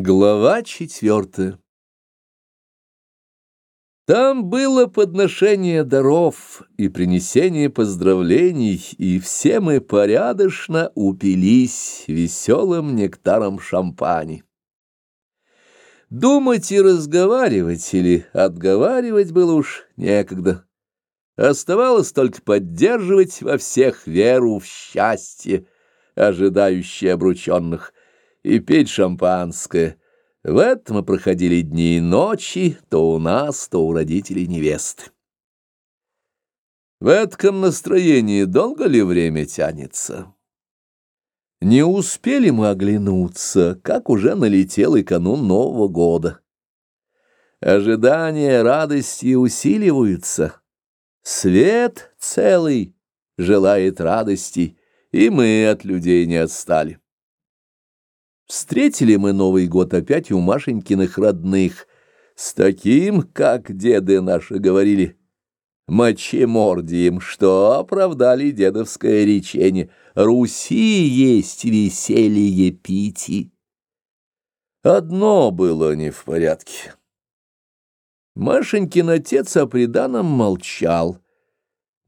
Глава четвертая Там было подношение даров и принесение поздравлений, и все мы порядочно упились веселым нектаром шампани. Думать и разговаривать или отговаривать было уж некогда. Оставалось только поддерживать во всех веру в счастье, ожидающее обрученных, и пить шампанское. В этом мы проходили дни и ночи, то у нас, то у родителей невесты. В этом настроении долго ли время тянется? Не успели мы оглянуться, как уже налетел и канун Нового года. Ожидания радости усиливаются. Свет целый желает радости, и мы от людей не отстали. Встретили мы Новый год опять у Машенькиных родных, с таким, как деды наши говорили, мочемордием, что оправдали дедовское речение «Руси есть веселье пити». Одно было не в порядке. Машенькин отец о преданном молчал —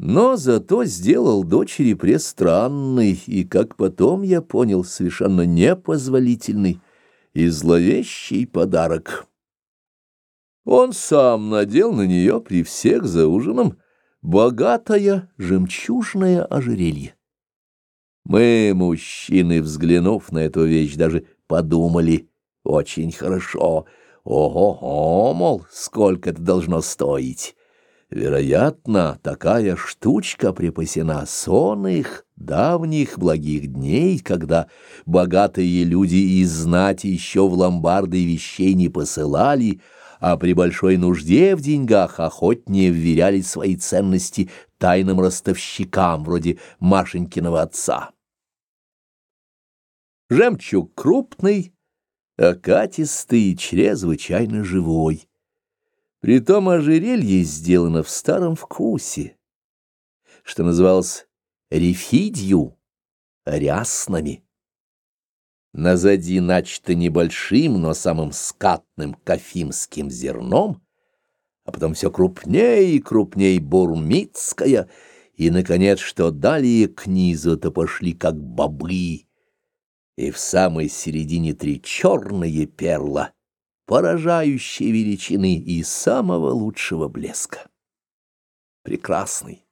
но зато сделал дочери престранный и, как потом я понял, совершенно непозволительный и зловещий подарок. Он сам надел на нее при всех за ужином богатое жемчужное ожерелье. Мы, мужчины, взглянув на эту вещь, даже подумали очень хорошо. Ого-го, мол, сколько это должно стоить. Вероятно, такая штучка припасена сон их давних благих дней, когда богатые люди из знати еще в ломбарды вещей не посылали, а при большой нужде в деньгах охотнее вверяли свои ценности тайным ростовщикам, вроде Машенькиного отца. Жемчуг крупный, окатистый и чрезвычайно живой. Притом ожерелье сделано в старом вкусе, что называлось рефидью, ряснами. Назади начато небольшим, но самым скатным кафимским зерном, а потом все крупнее и крупнее бурмитская, и, наконец, что далее к низу, то пошли как бобы, и в самой середине три черные перла — поражающей величины и самого лучшего блеска. Прекрасный,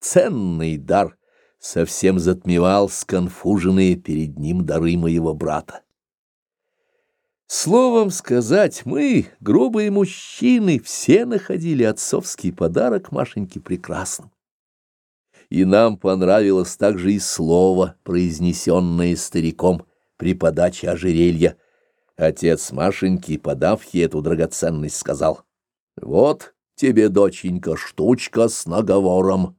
ценный дар совсем затмевал сконфуженные перед ним дары моего брата. Словом сказать, мы, грубые мужчины, все находили отцовский подарок Машеньке прекрасным. И нам понравилось также и слово, произнесенное стариком при подаче ожерелья — Отец Машеньки, подав ей эту драгоценность, сказал, «Вот тебе, доченька, штучка с наговором.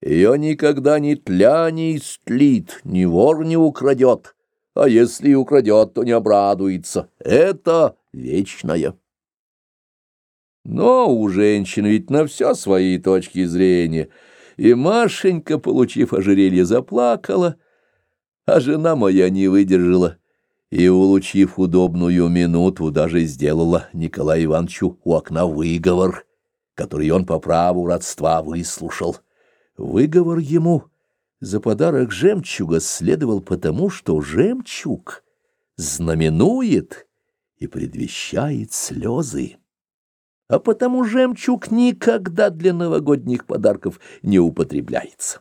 Ее никогда ни тля не истлит, ни вор не украдет, а если и украдет, то не обрадуется. Это вечное». Но у женщин ведь на все свои точки зрения, и Машенька, получив ожерелье, заплакала, а жена моя не выдержала и, улучив удобную минуту, даже сделала Николаю Ивановичу у окна выговор, который он по праву родства выслушал. Выговор ему за подарок жемчуга следовал потому, что жемчуг знаменует и предвещает слезы. А потому жемчуг никогда для новогодних подарков не употребляется.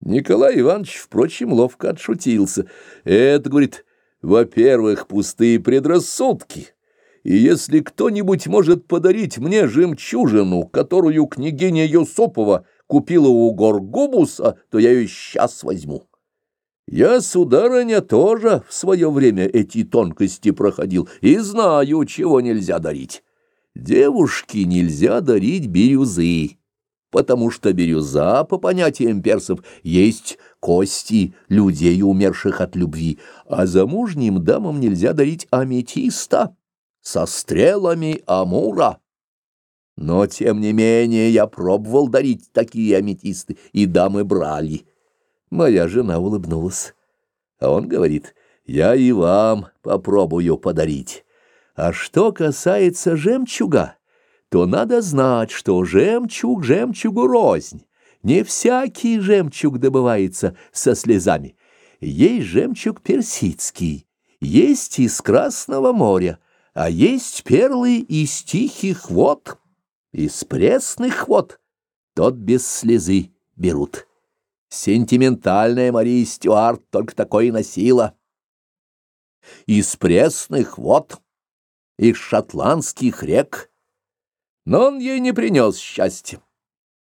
Николай Иванович, впрочем, ловко отшутился. Это, говорит, во-первых, пустые предрассудки. И если кто-нибудь может подарить мне жемчужину, которую княгиня Юсупова купила у Горгубуса, то я ее сейчас возьму. Я, сударыня, тоже в свое время эти тонкости проходил и знаю, чего нельзя дарить. Девушке нельзя дарить бирюзы потому что бирюза, по понятиям персов, есть кости людей, умерших от любви, а замужним дамам нельзя дарить аметиста со стрелами амура. Но, тем не менее, я пробовал дарить такие аметисты, и дамы брали. Моя жена улыбнулась, а он говорит, я и вам попробую подарить. А что касается жемчуга, то надо знать, что жемчуг жемчугу рознь. Не всякий жемчуг добывается со слезами. Есть жемчуг персидский, есть из Красного моря, а есть перлы из тихих вод, из пресных вод. Тот без слезы берут. Сентиментальная Мария Стюарт только такое и носила. Из пресных вод, из шотландских рек. Но он ей не принес счастья.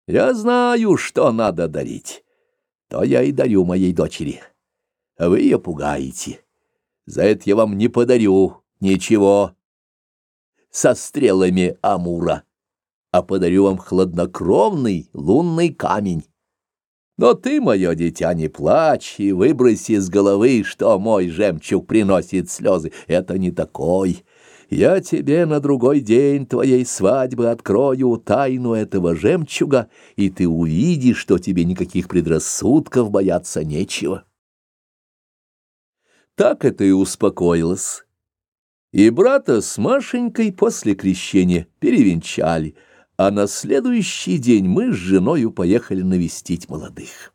Я знаю, что надо дарить. То я и дарю моей дочери. А вы ее пугаете. За это я вам не подарю ничего со стрелами Амура, а подарю вам хладнокровный лунный камень. Но ты, мое дитя, не плачь и выброси из головы, что мой жемчуг приносит слезы. Это не такой. Я тебе на другой день твоей свадьбы открою тайну этого жемчуга, и ты увидишь, что тебе никаких предрассудков бояться нечего. Так это и успокоилось. И брата с Машенькой после крещения перевенчали, а на следующий день мы с женою поехали навестить молодых.